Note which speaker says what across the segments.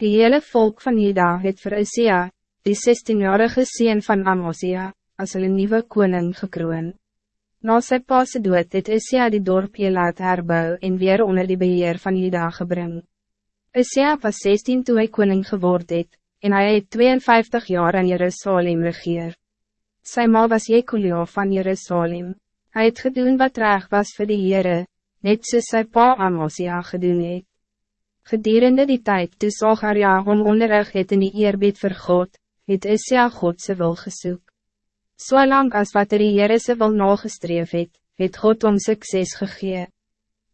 Speaker 1: Die hele volk van Juda het vir Isia, die 16-jarige sien van Amosia, as hulle nieuwe koning gekroon. Na sy paase dood het Isia die dorp laat herbou en weer onder die beheer van Juda gebring. Isia was 16 toen hij koning geword het, en hij het 52 jaar in Jerusalem regeer. Sy ma was Jekulia van Jerusalem. Hij het gedoen wat reg was voor de Heere, net soos sy pa Amosia gedoen het. Gedurende die tijd toe Zacharia hom onderrig het in die eerbied vir God, het Isia Godse wil gesoek. So lang as wat er die Heere se wil nagestreef het, het God om sukses gegee.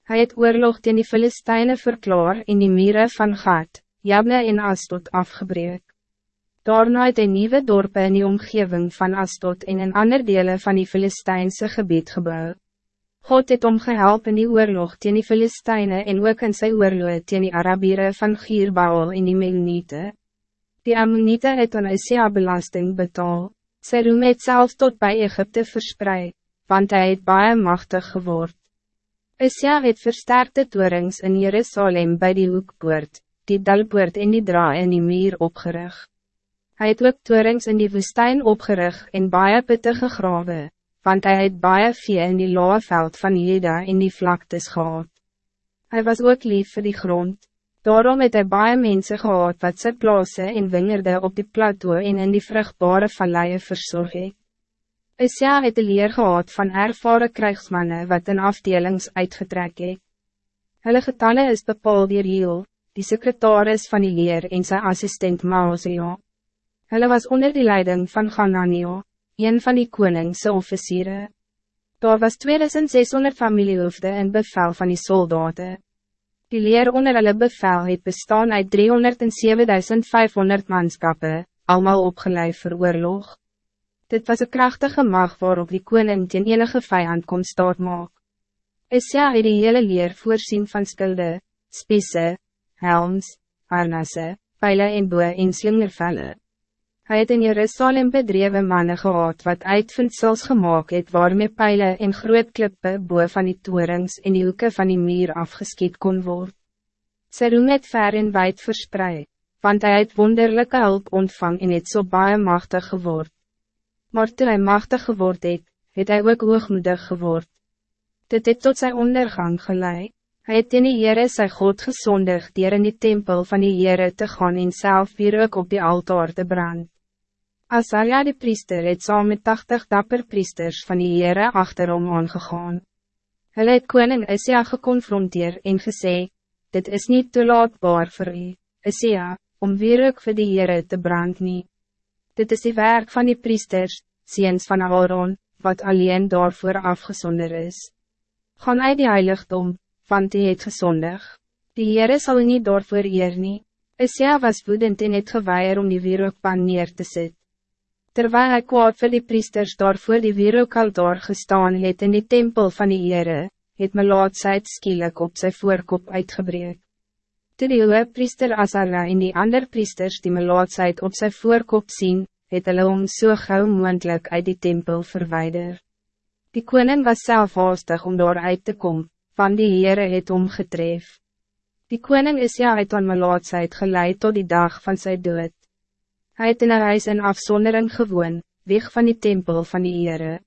Speaker 1: Hij het oorlog teen die Filisteine verklaar in die mire van Gat, Jabne en Astot afgebreek. Daarna het een nieuwe dorpe in die omgeving van Astot en in ander delen van die Filistijnse gebied gebouwd. God het om gehelp in die oorlog teen die Filisteine en ook in sy oorlog teen die Arabiere van Gierbaal en die Melniete. Die Ammonite het aan Isia belasting betaal, sy roem het selfs tot bij Egypte verspreid, want hij het baie machtig geword. Isia het versterkte toerings in Jerusalem bij die hoekpoort, die dalpoort en die draai in die meer opgericht. Hij het ook toerings in die woestijn opgerig en baie putte gegrawe, want hij het baie vee in die loe veld van Jeda in die vlaktes gehad. Hij was ook lief voor die grond, daarom het hy baie mense gehad wat sy plaase en wingerde op die plateau en in die vruchtbare valleie verzorg het. Isia het een leer gehad van ervaren krijgsmannen wat in afdelings uitgetrek het. Hulle getalle is bepaald dier Hiel, die secretaris van die leer en zijn assistent Maosia. Hulle was onder die leiding van Gananio, een van die koningse officieren. Daar was 2600 familiehoofde in bevel van die soldaten. Die leer onder hulle bevel het bestaan uit 307.500 manskappen, allemaal opgeleid voor oorlog. Dit was een krachtige macht waarop die koning teen enige vijand kon staat maak. Isia het die hele leer voorzien van skilde, spisse, helms, harnasse, pijlen en boe en slingervelle. Hij het in Jerusalem bedreven mannen gehad wat uitvindsels gemaakt het waarmee pijlen en groot klippe boe van die toerings en die hoeke van die muur afgeskiet kon worden. Sy roem het ver en wijd verspreid, want hij het wonderlijke hulp ontvang en het so baie machtig geword. Maar toen hij machtig geword het, het hy ook hoogmoedig geword. Dit het tot zijn ondergang geleid. Hij het in die Heere sy God gezondig dier in die tempel van die Heere te gaan en self weer ook op die altaar te brand. Asaria die priester het saam met 80 dapper priesters van die Heere achterom aangegaan. Hulle het koning Isia geconfronteer en gesê, dit is niet toelaatbaar voor u, Isia, om weer ook vir die Heere te brand nie. Dit is die werk van die priesters, ziens van Aaron, wat alleen daarvoor afgezonder is. Gaan uit die heiligdom, want die het gezondig. Die Heere sal niet daarvoor eer nie. Isia was woedend en het geweier om die wierookpan neer te zetten. Terwijl hij kwaad vir die priesters daar voor die wereldkaldaar gestaan het in die tempel van die Heere, het my laatsheid skielik op sy voorkop uitgebreek. Toe die hoge priester Azara en die ander priesters die my laatsheid op sy voorkop zien, het hulle om so gauw moendlik uit die tempel verwijder. Die koning was zelf haastig om daar uit te komen, van die Heere het omgetref. Die koning is ja uit aan my laatsheid geleid tot die dag van zijn dood. Hij het in een huis in afzondering gewoon, weg van die tempel van die Heere.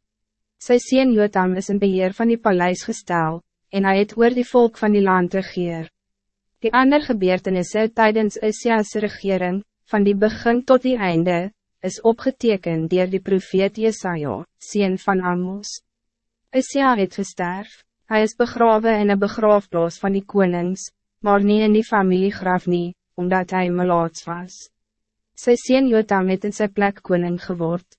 Speaker 1: Sy sien Jotam is in beheer van die paleis gestel, en hij het oor die volk van die land regeer. Die ander gebeurtenisse tijdens Isia's regering, van die begin tot die einde, is opgeteken door die profeet Jesaja, sien van Amos. Isia het gesterf, hij is begraven in een begraafplaats van die konings, maar niet in die familiegraf nie, omdat hij melaats was. Sy sien Jotam het in sy plek koning geword.